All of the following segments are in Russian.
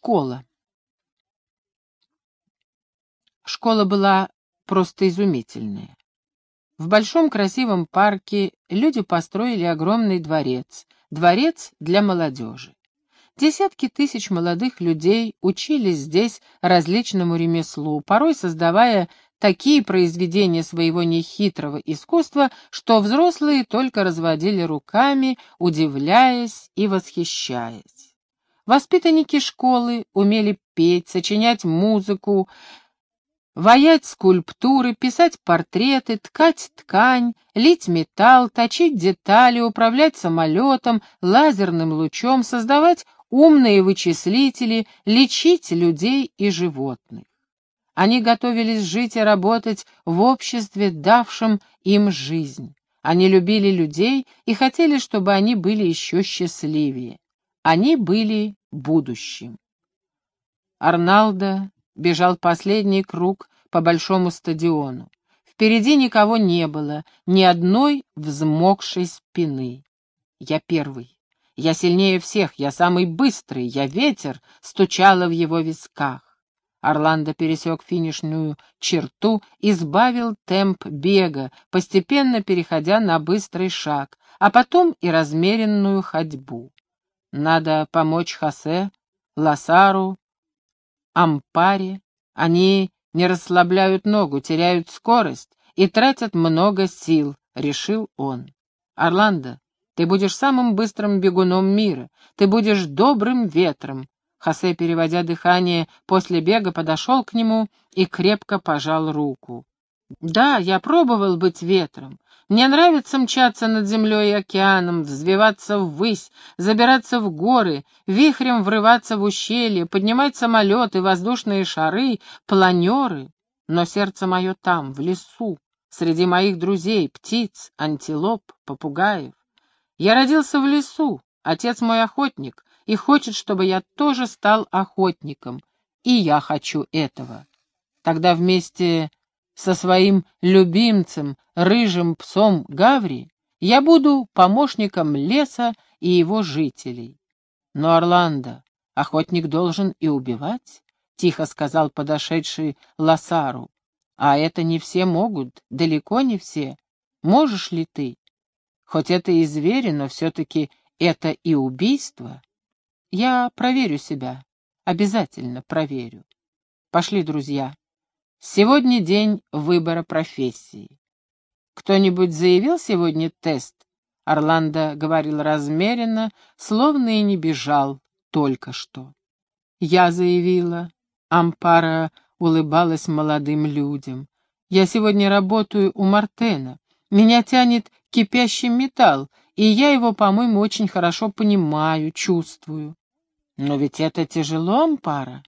Школа. Школа была просто изумительная. В большом красивом парке люди построили огромный дворец, дворец для молодежи. Десятки тысяч молодых людей учились здесь различному ремеслу, порой создавая такие произведения своего нехитрого искусства, что взрослые только разводили руками, удивляясь и восхищаясь. Воспитанники школы умели петь, сочинять музыку, ваять скульптуры, писать портреты, ткать ткань, лить металл, точить детали, управлять самолетом, лазерным лучом, создавать умные вычислители, лечить людей и животных. Они готовились жить и работать в обществе, давшем им жизнь. Они любили людей и хотели, чтобы они были еще счастливее. Они были будущим. Арналдо бежал последний круг по большому стадиону. Впереди никого не было, ни одной взмокшей спины. Я первый. Я сильнее всех, я самый быстрый, я ветер, стучало в его висках. Орландо пересек финишную черту и сбавил темп бега, постепенно переходя на быстрый шаг, а потом и размеренную ходьбу. Надо помочь Хосе, Лосару, Ампаре. Они не расслабляют ногу, теряют скорость и тратят много сил, решил он. Орландо, ты будешь самым быстрым бегуном мира, ты будешь добрым ветром, Хосе, переводя дыхание после бега, подошел к нему и крепко пожал руку. «Да, я пробовал быть ветром. Мне нравится мчаться над землей и океаном, взвиваться ввысь, забираться в горы, вихрем врываться в ущелье, поднимать самолеты, воздушные шары, планеры. Но сердце мое там, в лесу, среди моих друзей, птиц, антилоп, попугаев. Я родился в лесу, отец мой охотник, и хочет, чтобы я тоже стал охотником, и я хочу этого. Тогда вместе со своим любимцем, рыжим псом Гаври, я буду помощником леса и его жителей. Но, Орландо, охотник должен и убивать, — тихо сказал подошедший Лосару. А это не все могут, далеко не все. Можешь ли ты? Хоть это и звери, но все-таки это и убийство. Я проверю себя. Обязательно проверю. Пошли, друзья. Сегодня день выбора профессии. Кто-нибудь заявил сегодня тест? Орландо говорил размеренно, словно и не бежал только что. Я заявила. Ампара улыбалась молодым людям. Я сегодня работаю у Мартена. Меня тянет кипящий металл, и я его, по-моему, очень хорошо понимаю, чувствую. Но ведь это тяжело, Ампара.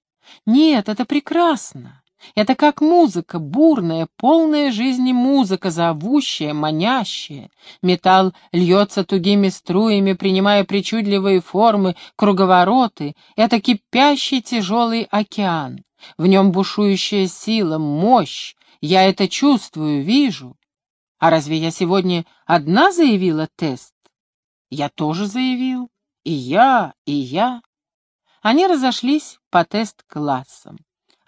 Нет, это прекрасно. Это как музыка, бурная, полная жизни музыка, зовущая, манящая. Металл льется тугими струями, принимая причудливые формы, круговороты. Это кипящий тяжелый океан. В нем бушующая сила, мощь. Я это чувствую, вижу. А разве я сегодня одна заявила тест? Я тоже заявил. И я, и я. Они разошлись по тест-классам.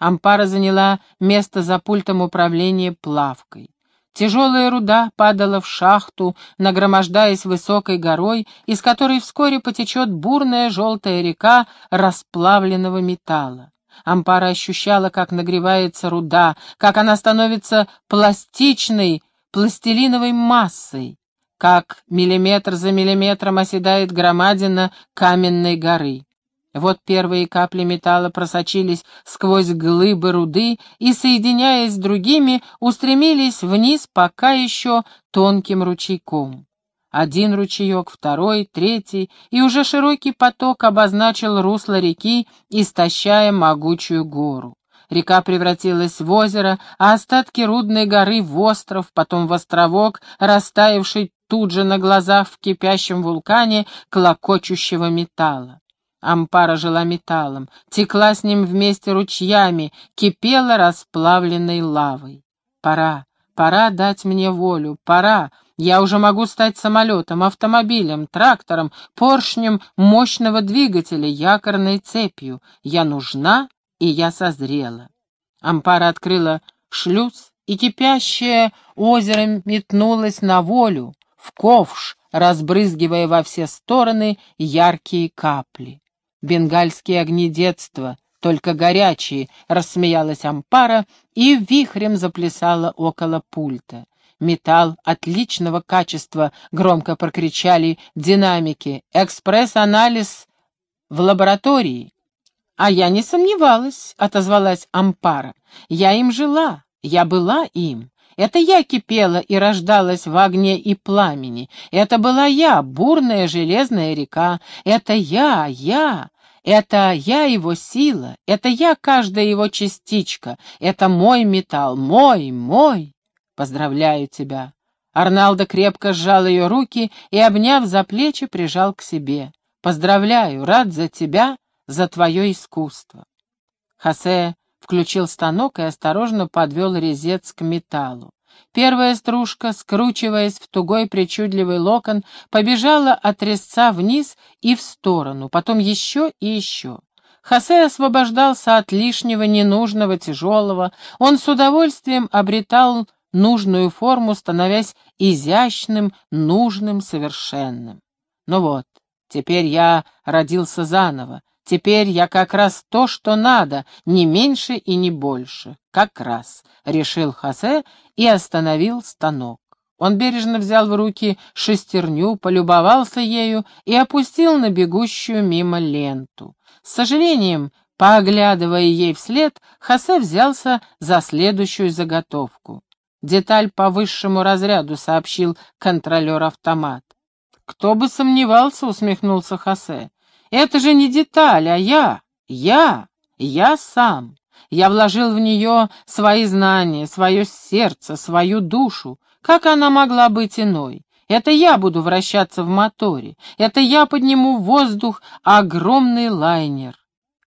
Ампара заняла место за пультом управления плавкой. Тяжелая руда падала в шахту, нагромождаясь высокой горой, из которой вскоре потечет бурная желтая река расплавленного металла. Ампара ощущала, как нагревается руда, как она становится пластичной, пластилиновой массой, как миллиметр за миллиметром оседает громадина каменной горы. Вот первые капли металла просочились сквозь глыбы руды и, соединяясь с другими, устремились вниз пока еще тонким ручейком. Один ручеек, второй, третий, и уже широкий поток обозначил русло реки, истощая могучую гору. Река превратилась в озеро, а остатки Рудной горы в остров, потом в островок, растаявший тут же на глазах в кипящем вулкане клокочущего металла. Ампара жила металлом, текла с ним вместе ручьями, кипела расплавленной лавой. Пора, пора дать мне волю, пора, Я уже могу стать самолетом, автомобилем, трактором, поршнем мощного двигателя, якорной цепью. Я нужна, и я созрела. Ампара открыла шлюз, и кипящее озеро метнулось на волю, в ковш, разбрызгивая во все стороны яркие капли. Бенгальские огни детства, только горячие, рассмеялась Ампара и вихрем заплясала около пульта. Металл отличного качества, громко прокричали динамики. Экспресс-анализ в лаборатории. А я не сомневалась, отозвалась Ампара. Я им жила, я была им. Это я кипела и рождалась в огне и пламени. Это была я, бурная железная река. Это я, я. Это я его сила, это я каждая его частичка, это мой металл, мой, мой. Поздравляю тебя. Арналдо крепко сжал ее руки и, обняв за плечи, прижал к себе. Поздравляю, рад за тебя, за твое искусство. Хосе включил станок и осторожно подвел резец к металлу. Первая стружка, скручиваясь в тугой причудливый локон, побежала от резца вниз и в сторону, потом еще и еще. Хосе освобождался от лишнего, ненужного, тяжелого. Он с удовольствием обретал нужную форму, становясь изящным, нужным, совершенным. Ну вот, теперь я родился заново. Теперь я как раз то, что надо, не меньше и не больше. Как раз, — решил Хосе и остановил станок. Он бережно взял в руки шестерню, полюбовался ею и опустил на бегущую мимо ленту. С сожалением, поглядывая ей вслед, Хосе взялся за следующую заготовку. «Деталь по высшему разряду», — сообщил контролер автомат. «Кто бы сомневался», — усмехнулся Хосе. Это же не деталь, а я, я, я сам. Я вложил в нее свои знания, свое сердце, свою душу. Как она могла быть иной? Это я буду вращаться в моторе. Это я подниму в воздух огромный лайнер.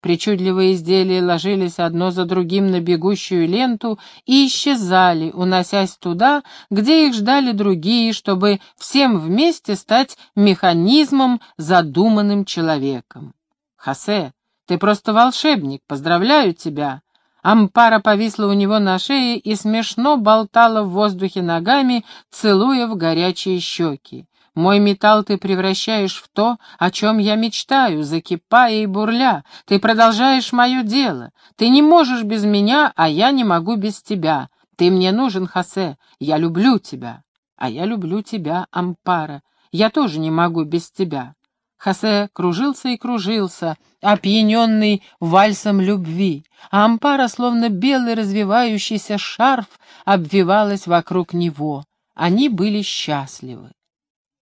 Причудливые изделия ложились одно за другим на бегущую ленту и исчезали, уносясь туда, где их ждали другие, чтобы всем вместе стать механизмом, задуманным человеком. «Хосе, ты просто волшебник, поздравляю тебя!» Ампара повисла у него на шее и смешно болтала в воздухе ногами, целуя в горячие щеки. Мой металл ты превращаешь в то, о чем я мечтаю, закипая и бурля. Ты продолжаешь мое дело. Ты не можешь без меня, а я не могу без тебя. Ты мне нужен, Хосе. Я люблю тебя. А я люблю тебя, Ампара. Я тоже не могу без тебя. Хосе кружился и кружился, опьяненный вальсом любви, а Ампара, словно белый развивающийся шарф, обвивалась вокруг него. Они были счастливы.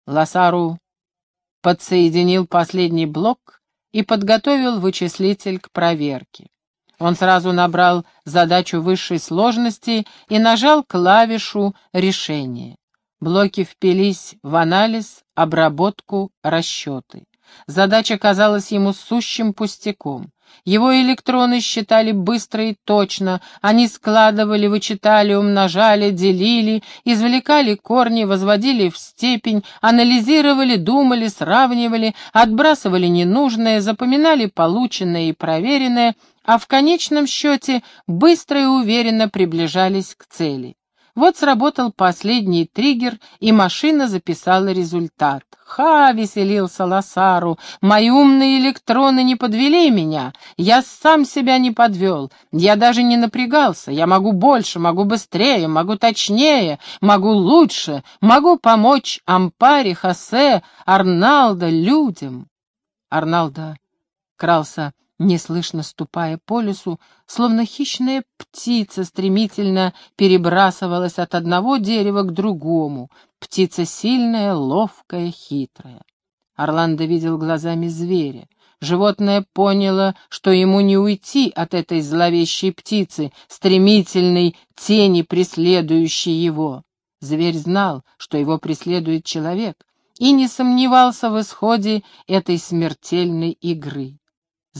Лосару подсоединил последний блок и подготовил вычислитель к проверке. Он сразу набрал задачу высшей сложности и нажал клавишу решения. Блоки впились в анализ, обработку, расчеты. Задача казалась ему сущим пустяком. Его электроны считали быстро и точно, они складывали, вычитали, умножали, делили, извлекали корни, возводили в степень, анализировали, думали, сравнивали, отбрасывали ненужное, запоминали полученное и проверенное, а в конечном счете быстро и уверенно приближались к цели. Вот сработал последний триггер, и машина записала результат. «Ха!» — веселился Лосару. «Мои умные электроны не подвели меня. Я сам себя не подвел. Я даже не напрягался. Я могу больше, могу быстрее, могу точнее, могу лучше, могу помочь Ампаре, Хосе, Арналдо, людям». Арналдо крался неслышно ступая по лесу, словно хищная птица стремительно перебрасывалась от одного дерева к другому, птица сильная, ловкая, хитрая. Орландо видел глазами зверя. Животное поняло, что ему не уйти от этой зловещей птицы, стремительной тени, преследующей его. Зверь знал, что его преследует человек, и не сомневался в исходе этой смертельной игры.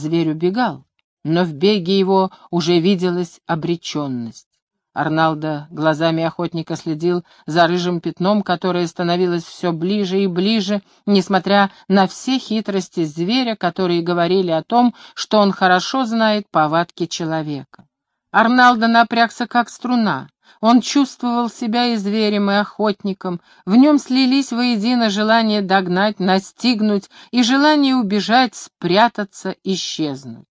Зверь убегал, но в беге его уже виделась обреченность. Арналдо глазами охотника следил за рыжим пятном, которое становилось все ближе и ближе, несмотря на все хитрости зверя, которые говорили о том, что он хорошо знает повадки человека. Арналдо напрягся как струна. Он чувствовал себя и зверем, и охотником. В нем слились воедино желание догнать, настигнуть и желание убежать, спрятаться, исчезнуть.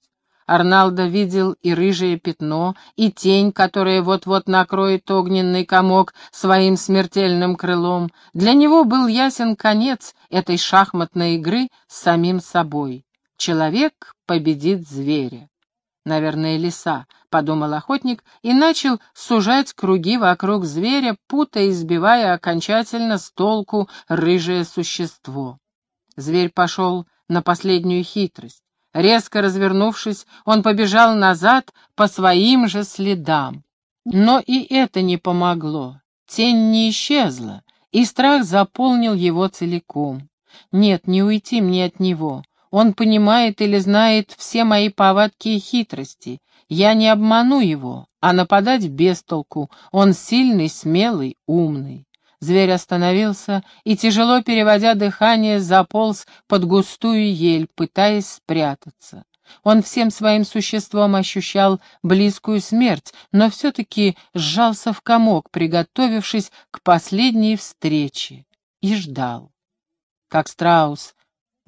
Арналдо видел и рыжее пятно, и тень, которая вот-вот накроет огненный комок своим смертельным крылом. Для него был ясен конец этой шахматной игры с самим собой. Человек победит зверя. Наверное, лиса, — подумал охотник и начал сужать круги вокруг зверя, путая и сбивая окончательно с толку рыжее существо. Зверь пошел на последнюю хитрость. Резко развернувшись, он побежал назад по своим же следам. Но и это не помогло. Тень не исчезла, и страх заполнил его целиком. Нет, не уйти мне от него. Он понимает или знает все мои повадки и хитрости. Я не обману его, а нападать без толку. Он сильный, смелый, умный. Зверь остановился и, тяжело переводя дыхание, заполз под густую ель, пытаясь спрятаться. Он всем своим существом ощущал близкую смерть, но все-таки сжался в комок, приготовившись к последней встрече, и ждал. Как страус,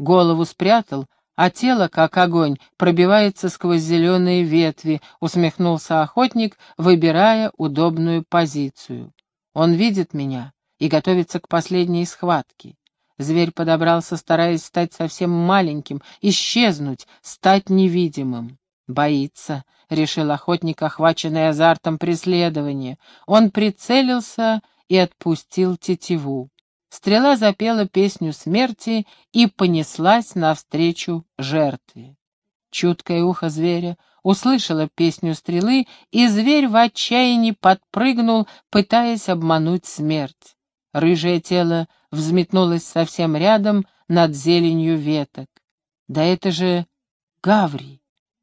голову спрятал, а тело, как огонь, пробивается сквозь зеленые ветви, усмехнулся охотник, выбирая удобную позицию. Он видит меня, и готовится к последней схватке. Зверь подобрался, стараясь стать совсем маленьким, исчезнуть, стать невидимым. «Боится», — решил охотник, охваченный азартом преследования. Он прицелился и отпустил тетиву. Стрела запела песню смерти и понеслась навстречу жертве. Чуткое ухо зверя услышало песню стрелы, и зверь в отчаянии подпрыгнул, пытаясь обмануть смерть. Рыжее тело взметнулось совсем рядом над зеленью веток. Да это же Гаври,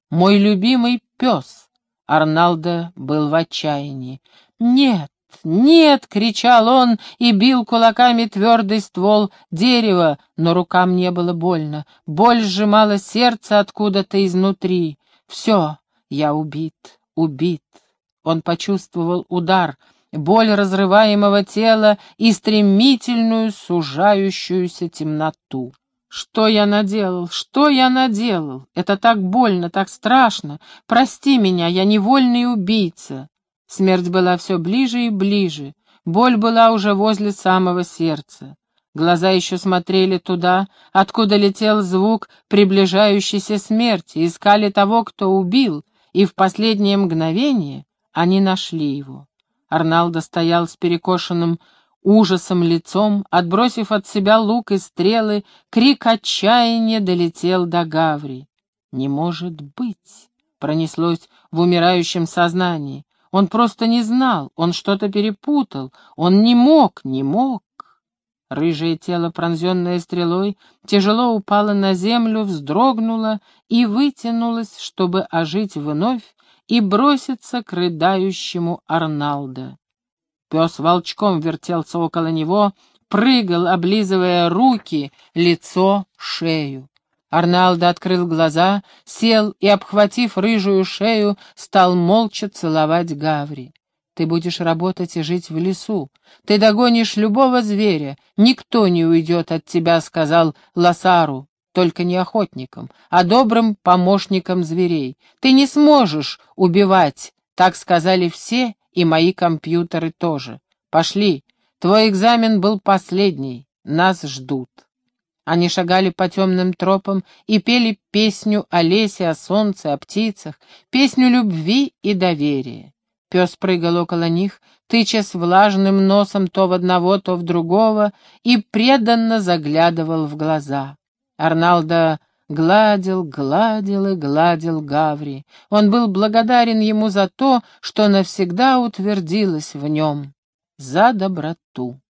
мой любимый пес. Арналдо был в отчаянии. «Нет, нет!» — кричал он и бил кулаками твердый ствол дерева, но рукам не было больно. Боль сжимала сердце откуда-то изнутри. «Все, я убит, убит!» Он почувствовал удар — боль разрываемого тела и стремительную сужающуюся темноту. Что я наделал? Что я наделал? Это так больно, так страшно. Прости меня, я невольный убийца. Смерть была все ближе и ближе. Боль была уже возле самого сердца. Глаза еще смотрели туда, откуда летел звук приближающейся смерти, искали того, кто убил, и в последнее мгновение они нашли его. Арналдо стоял с перекошенным ужасом лицом, отбросив от себя лук и стрелы, крик отчаяния долетел до Гаври. «Не может быть!» — пронеслось в умирающем сознании. Он просто не знал, он что-то перепутал, он не мог, не мог. Рыжее тело, пронзенное стрелой, тяжело упало на землю, вздрогнуло и вытянулось, чтобы ожить вновь и броситься к рыдающему Арналдо. Пес волчком вертелся около него, прыгал, облизывая руки, лицо, шею. Арналдо открыл глаза, сел и, обхватив рыжую шею, стал молча целовать Гаври. Ты будешь работать и жить в лесу. Ты догонишь любого зверя. Никто не уйдет от тебя, — сказал Лосару только не охотником, а добрым помощником зверей. Ты не сможешь убивать, так сказали все, и мои компьютеры тоже. Пошли, твой экзамен был последний, нас ждут. Они шагали по темным тропам и пели песню о лесе, о солнце, о птицах, песню любви и доверия. Пес прыгал около них, тычась влажным носом то в одного, то в другого, и преданно заглядывал в глаза. Арналдо гладил, гладил и гладил Гаври. Он был благодарен ему за то, что навсегда утвердилось в нем, за доброту.